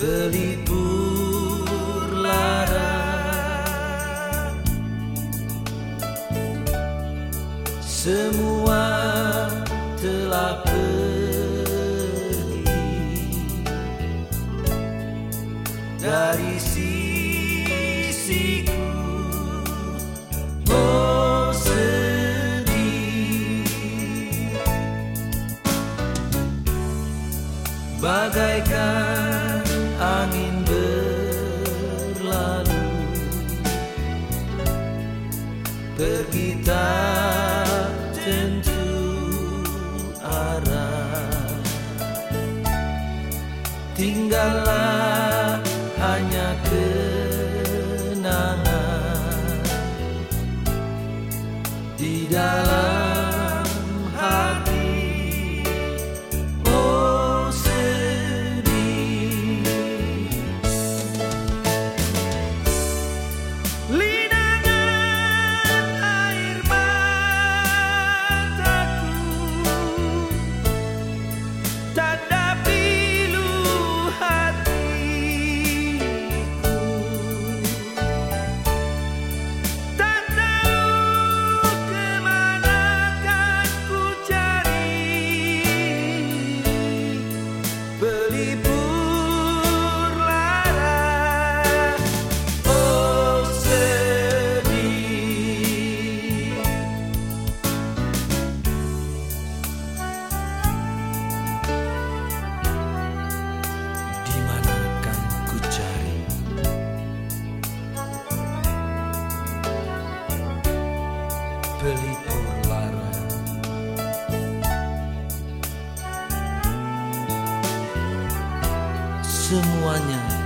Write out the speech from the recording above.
Pelipur lara. Semua telah pergi. Dari sisiku mau sedih. Bagaikan tinggallah hanya kenangan di dalam pelipur lara semuanya